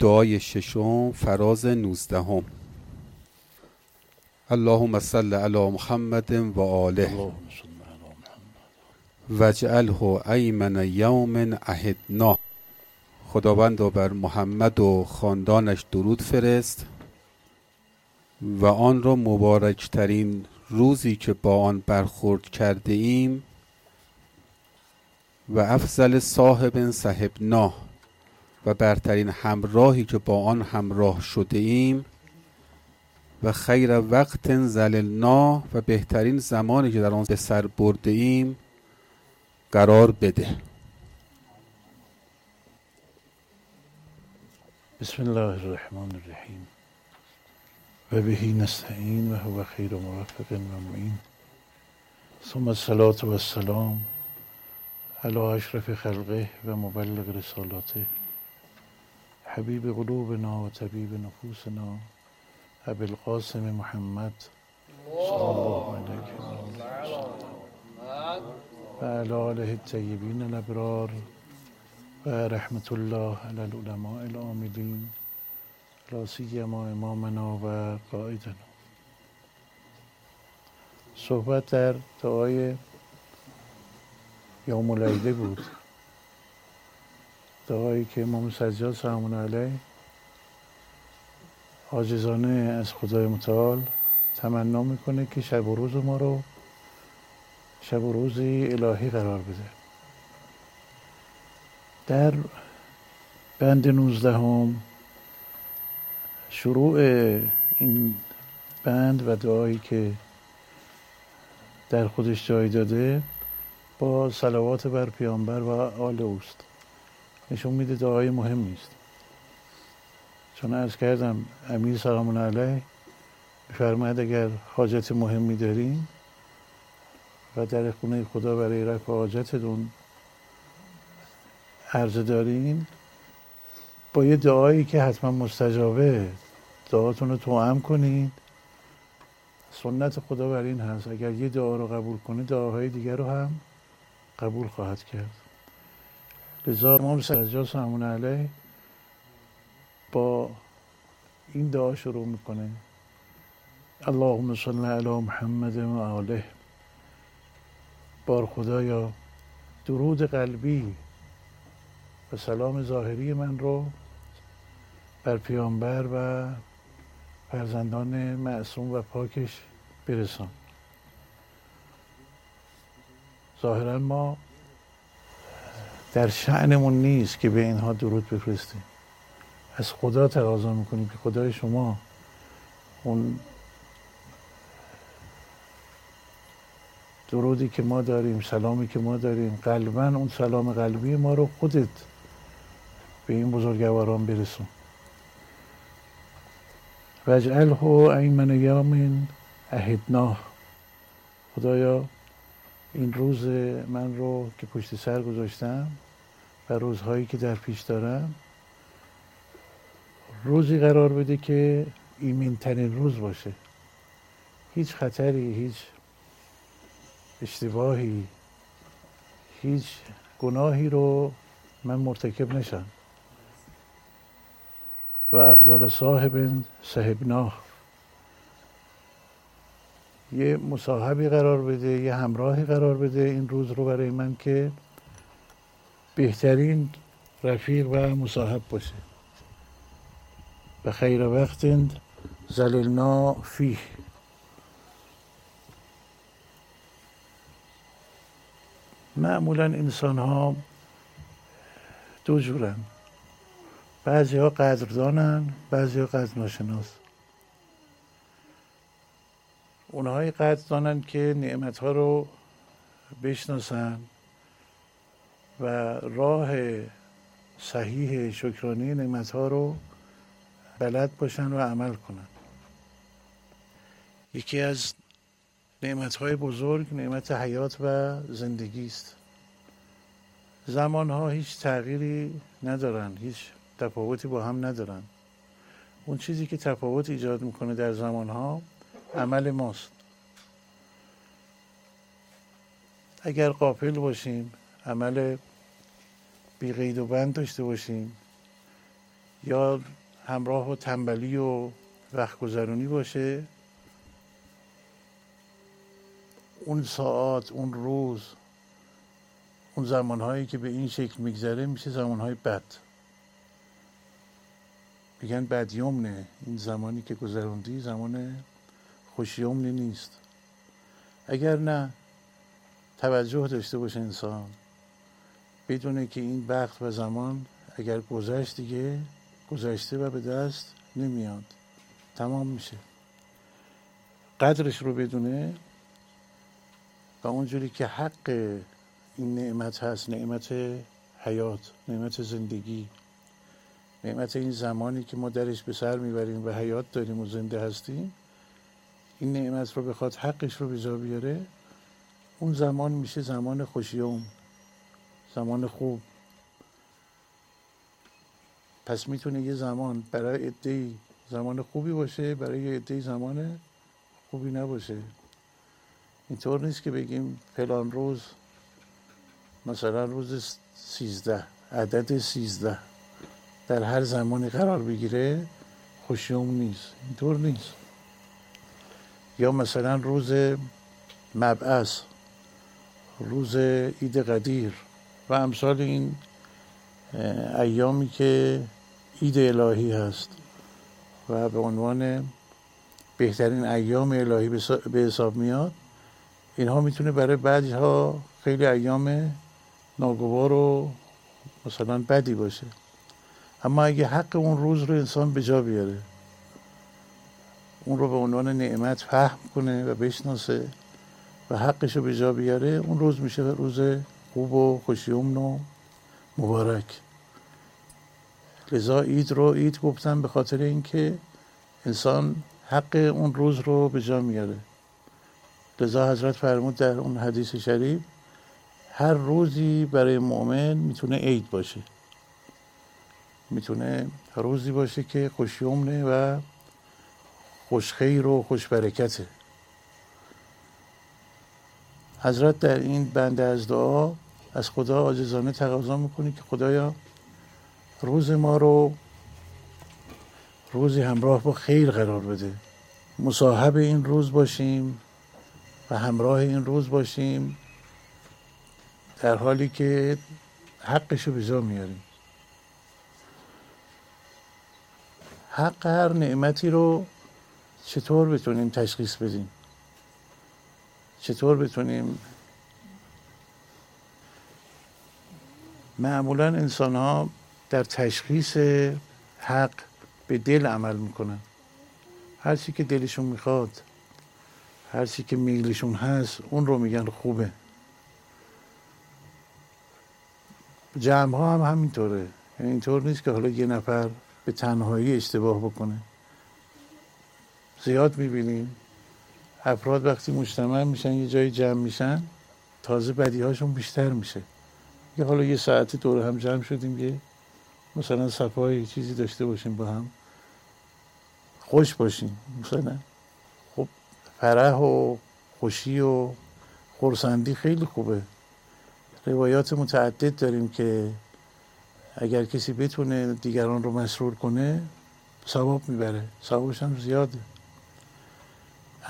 دعای ششم فراز نوزدهم. اللهم صل علی محمد و آله. واجعله ایمن یوم عهدنا خداوند بر محمد و خاندانش درود فرست و آن را مبارکترین روزی که با آن برخورد کرده ایم و افضل صاحب صحبنا و برترین همراهی که با آن همراه شده ایم و خیر وقت زللنا و بهترین زمانی که در آن به سر برده ایم قرار بده. بسم الله الرحمن الرحیم. و بهی نستعین و هو خیر موفق و معین. ثم الصلاة و السلام علی اشرف خلقه و مبلغ رسالاته. حبیب قلوبنا و طبیب نفوسنا. ابی القاسم محمد. صلی الله علیه و علی آله الطیبین الابرار. و رحمت الله علی العلماء العاملین. لا سیما امامنا و قائدنا. صحبت در دعای یوم العیده بود. دعایی که امام سجاد سلام علیه. عاجزانه از خدای متعال تمنا می‌کنه که شب و روز ما رو شب و روزی الهی قرار بده. در بند نوزدهم شروع این بند و دعایی که در خودش جای داده با صلوات بر پیامبر و آل اوست. نشون میده دعای مهمی است چون ارز کردم امیر سلام علیه فرماید اگر حاجت مهمی دارین و در خونه خدا برای رفع حاجتتون عرضه دارین با یه دعایی که حتما مستجابه دعاتون رو توام کنید. سنت خدا بر این هست. اگر یه دعا رو قبول کنید دعاهای دیگر رو هم قبول خواهد کرد. لذا امام سجاد سلام علیه با این دعا شروع می‌کنه. اللهم صل علی محمد و آله. بار خدایا درود قلبی و سلام ظاهری من رو بر پیامبر و فرزندان معصوم و پاکش برسان. ظاهرا ما در شعنمون نیست که به اینها درود بفرستیم. از خدا تقاضا می‌کنیم که خدای شما اون درودی که ما داریم سلامی که ما داریم قلبا اون سلام قلبی ما رو خودت به این بزرگواران برسون. وجعله ایمن یامین اهدناه. خدایا این روز من رو که پشت سر گذاشتم و روزهایی که در پیش دارم روزی قرار بده که ایمین ترین روز باشه. هیچ خطری هیچ اشتباهی هیچ گناهی رو من مرتکب نشم. و افضل صاحب صاحبناه یه مصاحبی قرار بده یه همراهی قرار بده این روز رو برای من که بهترین رفیق و مصاحب باشه. به خیر وقت زللنا فیه. معمولا انسان ها دو جورن. بعضی ها قدردانن بعضی ها قدر ناشناس اونهایی قدردانن که نعمت ها رو بشناسن و راه صحیح شکرانی نعمت ها رو بلد باشن و عمل کنن. یکی از نعمت های بزرگ نعمت حیات و زندگی است. زمان ها هیچ تغییری ندارن هیچ تفاوتی با هم ندارن. اون چیزی که تفاوت ایجاد می‌کنه در زمان ها عمل ماست. اگر قافل باشیم عمل بی قید و بند داشته باشیم یا همراه و تنبلی و وقت گذرونی باشه اون ساعت اون روز اون زمانهایی که به این شکل میگذره میشه زمانهای بد. میگن بدیومنه. این زمانی که گذروندی زمان خوشیومنی نیست. اگر نه توجه داشته باشه انسان. بدونه که این وقت و زمان اگر گذشت دیگه گذشته و به دست نمیاد. تمام میشه. قدرش رو بدونه و اونجوری که حق این نعمت هست نعمت حیات نعمت زندگی نعمت این زمانی که ما درش به سر می‌بریم و حیات داریم و زنده هستیم این نعمت رو بخواد حقش رو به بیاره اون زمان میشه زمان خوشیوم زمان خوب. پس می‌تونه یه زمان برای عده زمان خوبی باشه برای یه عده زمان خوبی نباشه. اینطور نیست که بگیم فلان روز مثلا روز سیزده عدد سیزده. در هر زمانی قرار بگیره خوشیوم نیست. اینطور نیست. یا مثلا روز مبعث روز عید قدیر و امثال این ایامی که عید الهی هست و به عنوان بهترین ایام الهی به حساب میاد اینها می‌تونه برای بعضی ها خیلی ایام ناگوار و مثلا بدی باشه. اما اگه حق اون روز رو انسان به جا بیاره اون رو به عنوان نعمت فهم کنه و بشناسه و حقش رو به جا بیاره اون روز میشه روز خوب و خوشیومن و مبارک. لذا اید رو اید گفتم به خاطر اینکه انسان حق اون روز رو به جا میاره. لذا حضرت فرمود در اون حدیث شریف هر روزی برای مؤمن می‌تونه عید باشه. می‌تونه روزی باشه که خوشیومنه و خوشخیر و خوشبرکته. حضرت در این بنده از دعا از خدا عاجزانه تقاضا می‌کنه که خدایا روز ما رو روزی همراه با خیر قرار بده. مصاحب این روز باشیم و همراه این روز باشیم در حالی که حقش رو به میاریم. حق هر نعمتی رو چطور بتونیم تشخیص بدیم؟ چطور بتونیم معمولا انسان ها در تشخیص حق به دل عمل می‌کنن. هر چی که دلشون می‌خواد هر چی که میلشون هست اون رو میگن خوبه. جمع ها هم همینطوره. یعنی اینطور نیست که حالا یه نفر به تنهایی اشتباه بکنه. زیاد می‌بینیم. افراد وقتی مجتمع میشن یه جایی جمع میشن تازه بدی هاشون بیشتر میشه. یه حالا یه ساعتی دور هم جمع شدیم یه مثلا صفای چیزی داشته باشیم با هم. خوش باشیم مثلا. خب فرح و خوشی و خورسندی خیلی خوبه. روایات متعدد داریم که اگر کسی بتونه دیگران رو مسرور کنه ثواب می‌بره. ثوابش هم زیاده.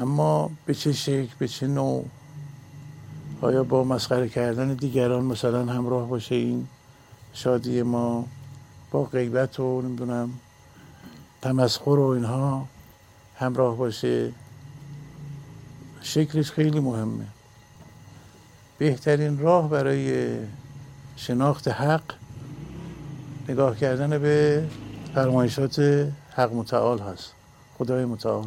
اما به چه شکل به چه نوع؟ آیا با مسخره کردن دیگران مثلا همراه باشه این شادی ما؟ با غیبت و نمی‌دونم تمسخر و اینها همراه باشه؟ شکلش خیلی مهمه. بهترین راه برای شناخت حق نگاه کردن به فرمایشات حق متعال هست. خدای متعال.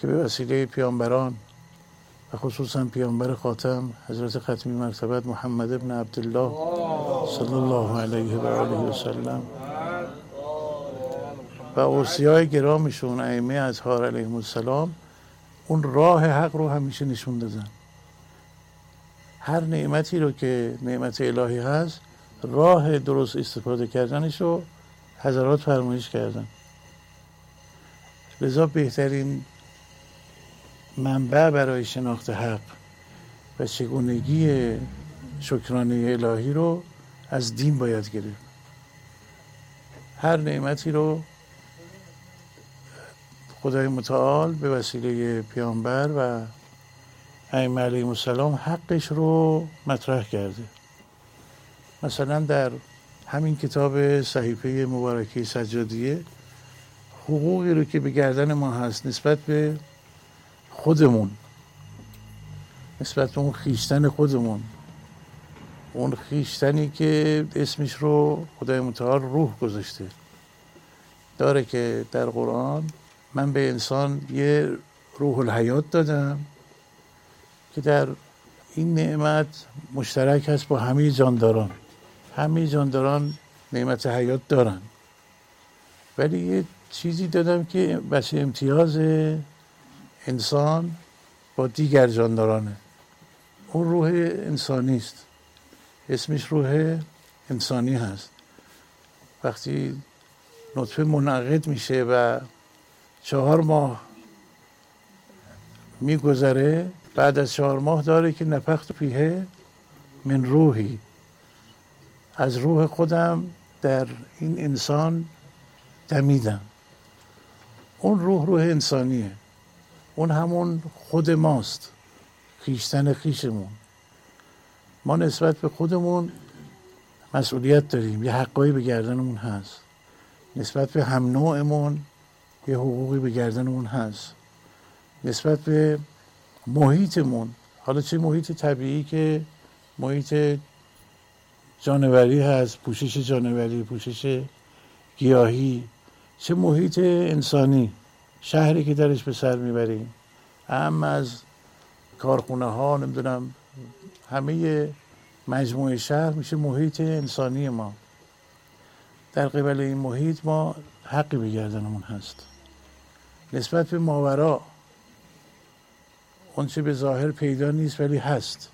که به وسیله پیامبران و خصوصا پیامبر خاتم حضرت ختمی مرتبت محمد ابن عبدالله صلی الله علیه و آله و سلم و اوصیای گرامشون ائمه اطهار علیهم السلام اون راه حق رو همیشه نشون دادن. هر نعمتی رو که نعمت الهی هست راه درست استفاده کردنش رو حضرات فرمایش کردن. لذا بهترین منبع برای شناخت حق و چگونگی شکرانه الهی رو از دین باید گرفت. هر نعمتی رو خدای متعال به وسیله پیامبر و ائمه علیهم السلام حقش رو مطرح کرده. مثلا در همین کتاب صحیفه مبارکه سجادیه حقوقی رو که به گردن ما هست نسبت به خودمون. نسبت به اون خیشتن خودمون. اون خیشتنی که اسمش رو خدای متعال روح گذاشته. داره که در قرآن من به انسان یه روح الحیات دادم که در این نعمت مشترک هست با همه جانداران. همه جانداران نعمت حیات دارن. ولی یه چیزی دادم که بچه امتیاز انسان با دیگر جاندارانه. اون روح انسانی است. اسمش روح انسانی هست. وقتی نطفه منعقد میشه و چهار ماه میگذره بعد از چهار ماه داره که نفخت پیه من روحی. از روح خودم در این انسان دمیدم. اون روح روح انسانیه. اون همون خود ماست. خیشتن خیشمون. ما نسبت به خودمون مسئولیت داریم. یه حقایی به گردنمون هست. نسبت به هم نوعمون یه حقوقی به گردنمون هست. نسبت به محیطمون. حالا چه محیط طبیعی که محیط جانوری هست پوشش جانوری پوشش گیاهی. چه محیط انسانی؟ شهری که درش به سر می‌بریم هم از کارخونه ها نمی‌دونم همه مجموعه شهر میشه محیط انسانی ما. در قبل این محیط ما حقی به گردنمون هست. نسبت به ماورا اون چه به ظاهر پیدا نیست ولی هست.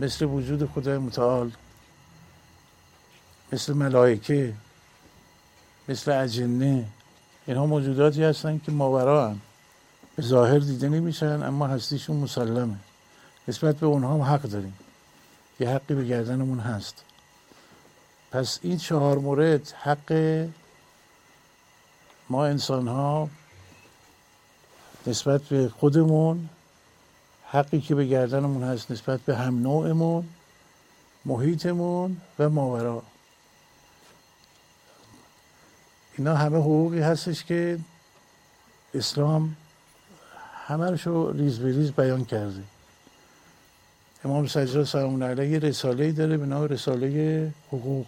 مثل وجود خدای متعال مثل ملائکه مثل اجنه. اینها موجوداتی هستن که ماورا هم به ظاهر دیده نمیشن اما هستیشون مسلمه. نسبت به اونها هم حق داریم. یه حقی به گردنمون هست. پس این چهار مورد حق ما انسان ها نسبت به خودمون حقی که به گردنمون هست نسبت به هم نوعمون محیطمون و ماورا. اینا همه حقوقی هستش که اسلام همه رو ریز به ریز بیان کرده. امام سجاد سلام علیه یه رساله داره به نام رساله حقوق.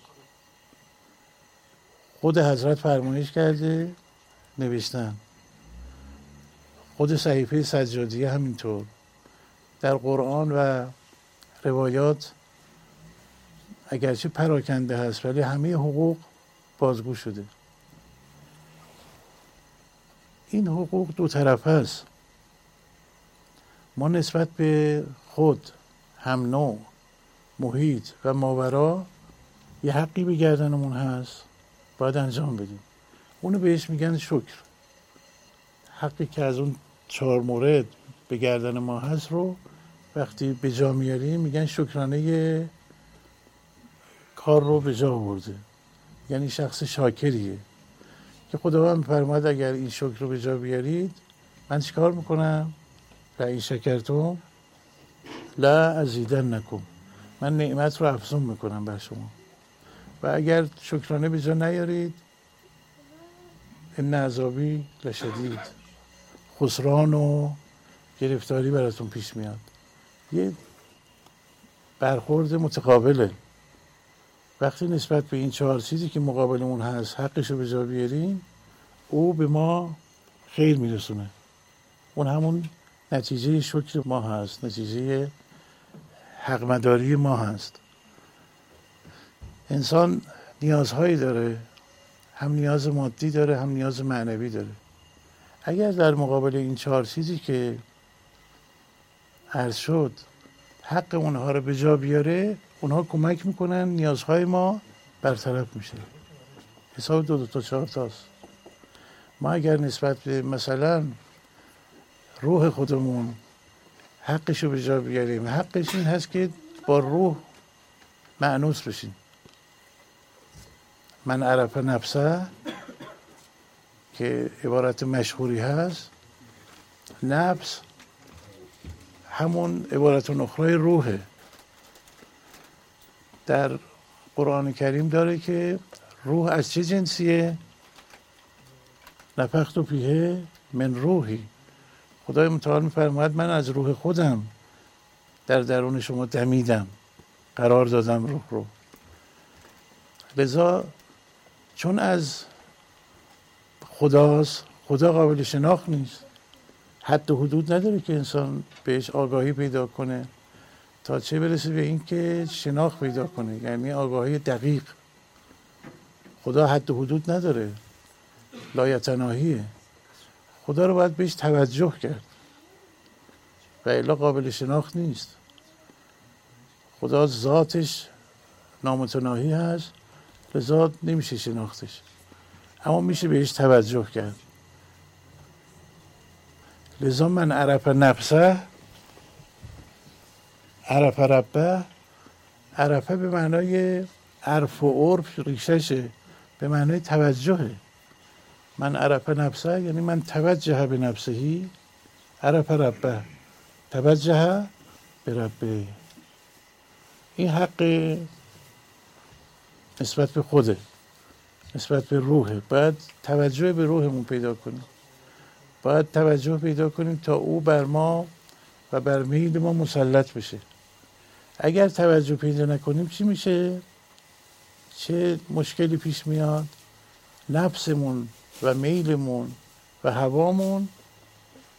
خود حضرت فرمایش کرده نوشتن. خود صحیفه سجادیه همینطور. در قرآن و روایات اگرچه پراکنده هست ولی همه حقوق بازگو شده. این حقوق دو طرف هست. ما نسبت به خود هم نوع محیط و ماورا یه حقی به گردنمون هست. باید انجام بدیم. اونو بهش میگن شکر. حقی که از اون چهار مورد به گردن ما هست رو وقتی به جا میاریم میگن شکرانه کار رو به جا برده یعنی شخص شاکریه. که خداوند فرماد اگر این شکر رو به جا بیارید من چیکار می‌کنم؟ و این شکرتون؟ لا ازیدن نکن من نعمت رو افزون می‌کنم بر شما. و اگر شکرانه به جا نیارید این عذابی لشدید. خسران و گرفتاری براتون پیش میاد. یه برخورد متقابله. وقتی نسبت به این چهار چیزی که مقابلمون هست حقش رو به جا بیاریم او به ما خیر میرسونه. اون همون نتیجه شکر ما هست نتیجه حقمداری ما هست. انسان نیازهایی داره هم نیاز مادی داره هم نیاز معنوی داره. اگر در مقابل این چهار چیزی که عرض شد حق اونها رو به جا بیاره اونها کمک می‌کنن نیازهای ما برطرف میشه. حساب دو دو تا چهار تاست. ما اگر نسبت به مثلا روح خودمون حقش رو به جا بیاریم حقش این هست که با روح معنوس بشیم. من عرف نفسه که عبارت مشهوری هست. نفس همون عبارت نخرای روحه. در قرآن کریم داره که روح از چه جنسیه؟ نفخت و پیه من روحی. خدای متعال میفرماید من از روح خودم در درون شما دمیدم. قرار دادم روح رو. لذا چون از خداست خدا قابل شناخت نیست. حد و حدود نداره که انسان بهش آگاهی پیدا کنه. تا چه برسه به اینکه شناخت پیدا کنه یعنی آگاهی دقیق. خدا حد و حدود نداره. لایتناهیه خدا رو باید بهش توجه کرد. و الا قابل شناخت نیست. خدا ذاتش نامتناهی هست لذا نمیشه شناختش. اما میشه بهش توجه کرد. لذا من عرف نفسه عرف ربه عرفه به معنای عرف و عرف ریششه به معنای توجهه. من عرف نفسه یعنی من توجه به نفسهی. عرف ربه توجه به ربه. این حق نسبت به خوده نسبت به روحه. باید توجه به روحمون پیدا کنیم. باید توجه پیدا کنیم تا او بر ما و بر میل ما مسلط بشه. اگر توجه پیدا نکنیم چی میشه؟ چه مشکلی پیش میاد؟ نفسمون و میلمون و هوامون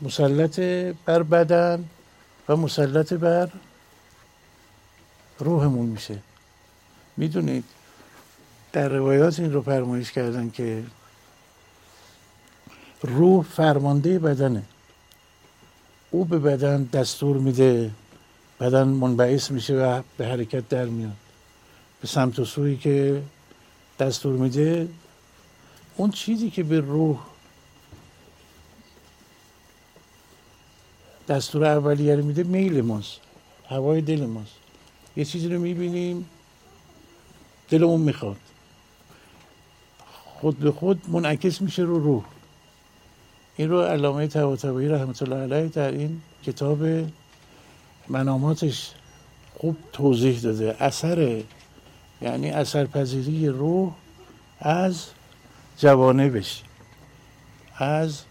مسلط بر بدن و مسلط بر روحمون میشه. می‌دونید در روایات این رو فرمایش کردن که روح فرمانده بدنه. او به بدن دستور میده بدن منبعث میشه و به حرکت در میاد. به سمت و سویی که دستور میده اون چیزی که به روح دستور اولیه رو میده میل ماست هوای دل ماست. یه چیزی رو می‌بینیم دلمون می‌خواد. خود به خود منعکس میشه رو روح. این رو علامه طباطبایی رحمت الله علیه در این کتاب مناماتش خوب توضیح داده. اثر یعنی اثرپذیری روح از جوانبش از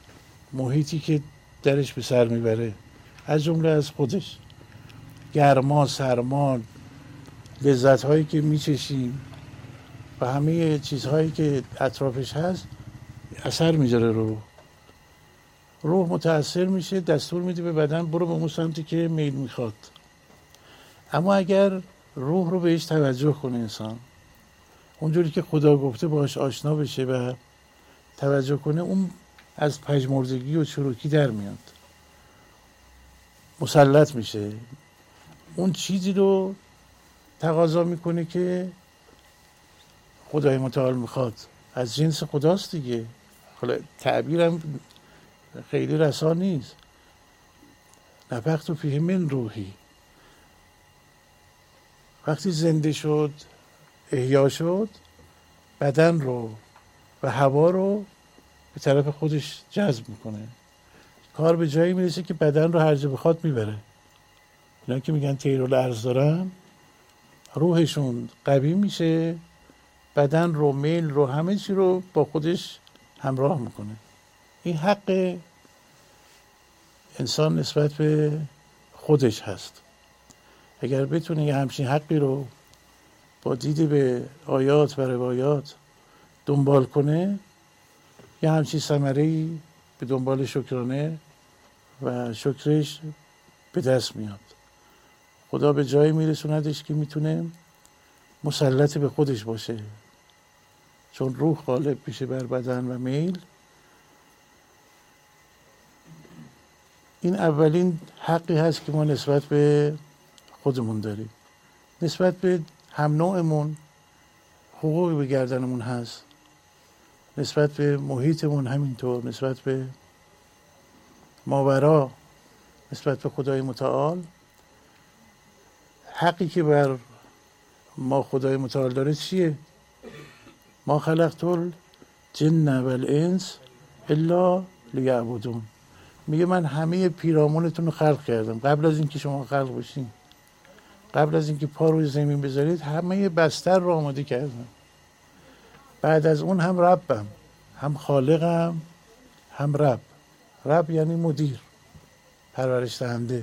محیطی که درش به سر می‌بره. از جمله از خودش. گرما سرما لذت هایی که میچشیم و همه چیزهایی که اطرافش هست اثر می‌ذاره رو روح متاثر میشه دستور میده به بدن برو به اون سمتی که میل می‌خواد. اما اگر روح رو بهش توجه کنه انسان اونجوری که خدا گفته باش آشنا بشه و توجه کنه اون از پژمردگی و چروکی در میاد. مسلط میشه. اون چیزی رو تقاضا می‌کنه که خدای متعال می‌خواد. از جنس خداست دیگه. حالا تعبیرم خیلی رسا نیست. نفخت و فیه من روحی. وقتی زنده شد احیا شد بدن رو و هوا رو به طرف خودش جذب می‌کنه. کار به جایی می‌رسه که بدن رو هر جا بخواد می‌بره. اینا که میگن تیرول ارز دارن روحشون قوی میشه بدن رو میل رو همه چی رو با خودش همراه می‌کنه. این حق انسان نسبت به خودش هست. اگر بتونه یه همچین حقی رو با دید به آیات و روایات دنبال کنه یه همچین ثمره به دنبال شکرانه و شکرش به دست میاد. خدا به جایی میرسوندش که می‌تونه مسلط به خودش باشه. چون روح غالب میشه بر بدن و میل. این اولین حقی هست که ما نسبت به خودمون داریم. نسبت به هم نوعمون حقوقی به گردنمون هست. نسبت به محیطمون همینطور نسبت به ماورا نسبت به خدای متعال. حقی که بر ما خدای متعال داره چیه؟ ما خلقت الجن و الانس الا لیعبدون. میگه من همه پیرامونتون رو خلق کردم. قبل از اینکه شما خلق بشین. قبل از اینکه پا روی زمین بذارید همه بستر رو آماده کردم. بعد از اون هم ربم. هم خالقم هم رب. رب یعنی مدیر. پرورش دهنده.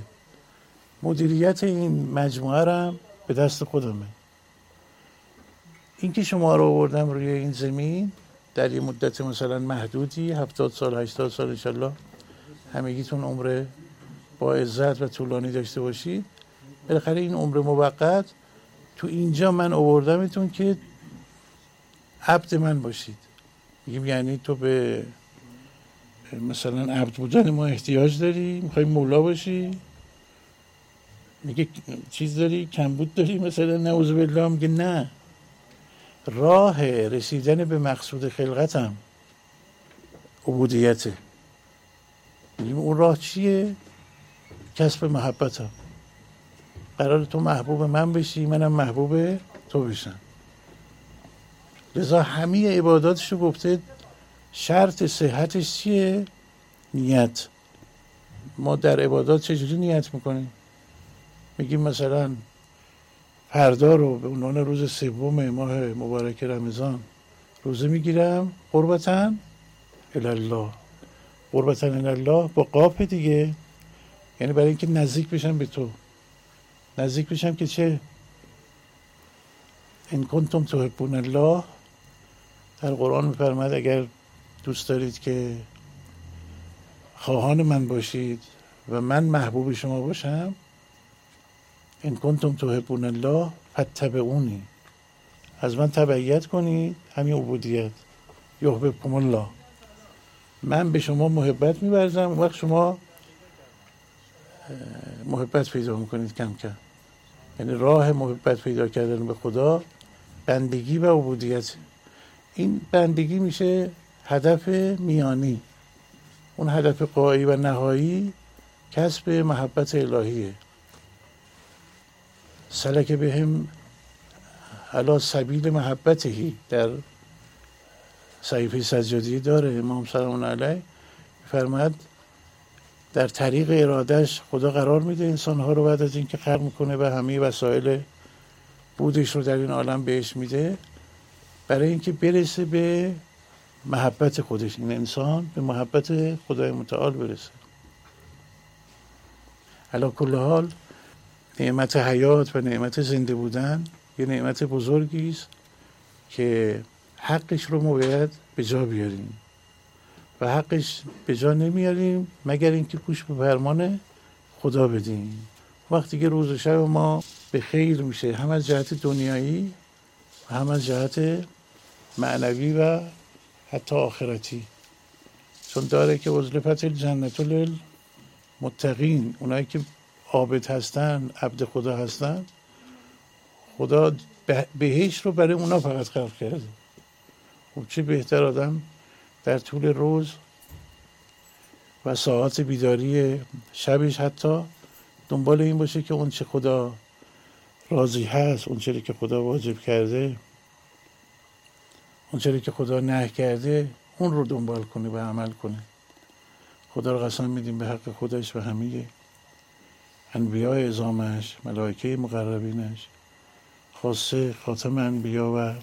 مدیریت این مجموعه هم به دست خودمه اینکه شما رو آوردم روی این زمین در یه مدت مثلا محدودی هفتاد سال هشتاد سال انشالله همگیتون عمر با عزت و طولانی داشته باشید. بالاخره این عمر موقت تو اینجا من آوردمتون که عبد من باشید. میگیم یعنی تو به مثلا عبد بودن ما احتیاج داری می‌خوای مولا باشی. میگه چیز داری کمبود داری مثلا نعوذ بالله میگه نه. راه رسیدن به مقصود خلقتم عبودیته اون راه چیه؟ کسب محبتم. قرار تو محبوب من بشی منم محبوب تو بشم. لذا همه عباداتش رو گفته شرط صحتش چیه؟ نیت. ما در عبادات چجوری نیت می‌کنیم؟ میگیم مثلا فردا رو به عنوان روز سوم ماه مبارک رمضان روزه می‌گیرم قربتن الله. قربتن الله با قاپ دیگه. یعنی برای اینکه نزدیک بشم به تو. نزدیک بشم که چه؟ این کنتم تحبون الله. در قرآن میفرماد اگر دوست دارید که خواهان من باشید و من محبوب شما باشم این کنتم تحبون الله فتبعونی از من تبعیت کنید همین عبودیت. یحببکم الله. من به شما محبت میبرزم وقت شما محبت پیدا می‌کنید کم کم. یعنی راه محبت پیدا کردن به خدا بندگی و عبودیت. این بندگی میشه هدف میانی. اون هدف قایی و نهایی کسب محبت الهیه. سلک به هم علا سبیل محبتهی در صحیفه سجادی داره امام سلام علیه. فرمد در طریق ارادش خدا قرار میده انسانها رو بعد از اینکه خلق می‌کنه و همه وسایل بودش رو در این عالم بهش میده برای اینکه برسه به محبت خودش. این انسان به محبت خدای متعال برسه. علا کل حال نعمت حیات و نعمت زنده بودن یه نعمت بزرگی است که حقش رو ما باید به جا بیاریم. و حقش به جا نمیاریم مگر اینکه گوش به فرمان خدا بدیم. وقتی که روز و شب ما به خیر میشه هم از جهت دنیایی و هم از جهت معنوی و حتی آخرتی. چون داره که وزلفت الجنت متقین اونایی که عابد هستن عبد خدا هستن خدا بهش رو برای اونا فقط خلق کرده. خب چه بهتر آدم در طول روز و ساعت بیداری شبش حتی دنبال این باشه که اون چه خدا راضی هست اون چه که خدا واجب کرده اون چه که خدا نه کرده اون رو دنبال کنه و عمل کنه. خدا رو قسم میدیم به حق خودش و همه انبیاء ازامش ملائکه مقربینش خاصه خاتم انبیا و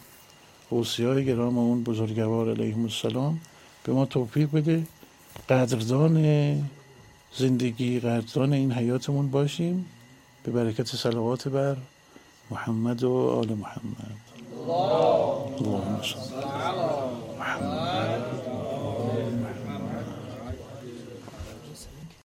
های گرام اون بزرگوار علیهم السلام به ما توفیق بده قدردان زندگی قدردان این حیاتمون باشیم. به برکت صلوات بر محمد و آل محمد. اللهم